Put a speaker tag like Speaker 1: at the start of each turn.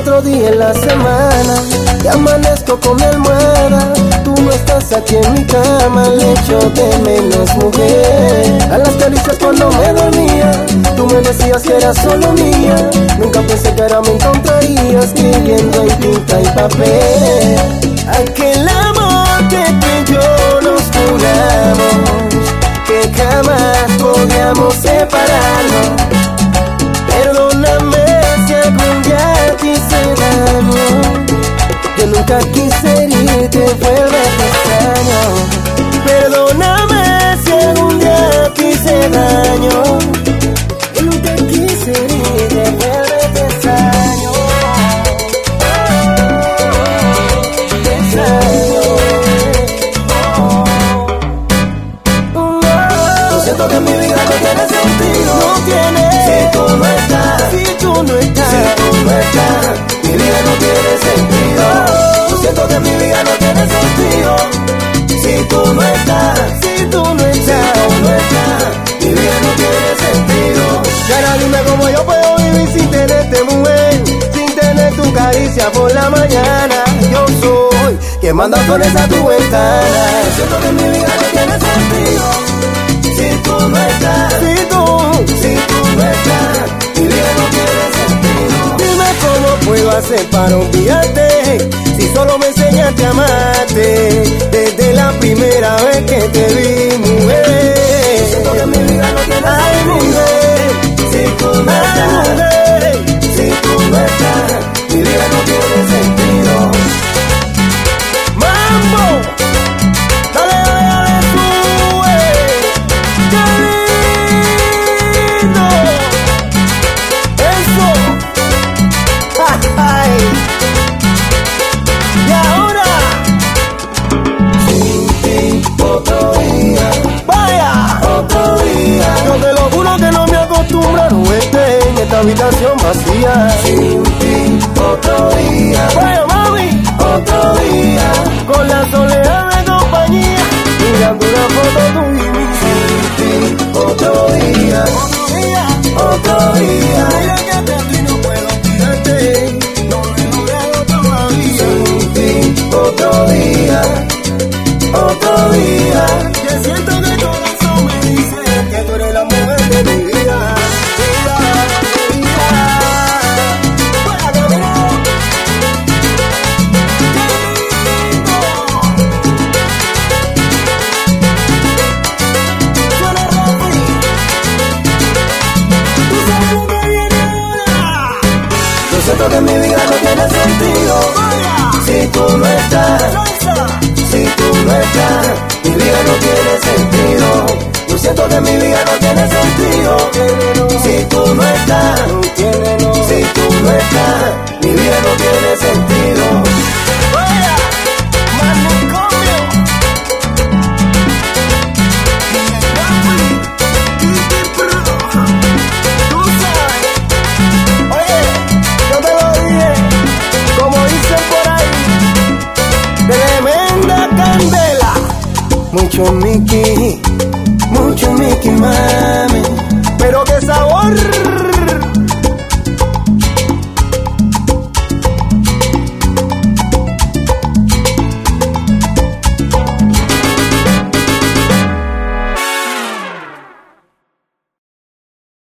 Speaker 1: otro día en la semana y amanezco con mi almohada. Tú no estás aquí en mi cama, le echo de menos mujer. A las caricias cuando me dormía, tú me decías que eras solo mía. Nunca pensé que ahora me encontrarías escribiendo en tinta y papel. Aquel amor que tú y yo nos juramos, que jamás podíamos separarnos. Siento que mi vida no tiene sentido. No tiene. Si tú no estás. Si tú no estás. Si tú no estás. Mi vida no tiene sentido. Lo siento que mi vida no tiene sentido. Si tú no estás. Si tú no estás. Si tú no estás. Mi vida no tiene sentido. Y ahora dime cómo yo puedo vivir sin tenerte mujer. Sin tener tu caricia por la mañana. Yo soy quien manda flores a tu ventana. Siento que mi vida no tiene sentido. Para olvidarte, si solo me enseñaste a amarte desde la primera vez que te vi, habitación vacía. Sin ti, otro día. ¡Vaya, mami! Otro día. Con la soledad Yo siento que mi vida no tiene sentido. Si tú no estás, Mucho Mickey, mucho Mickey, mami. Pero qué sabor.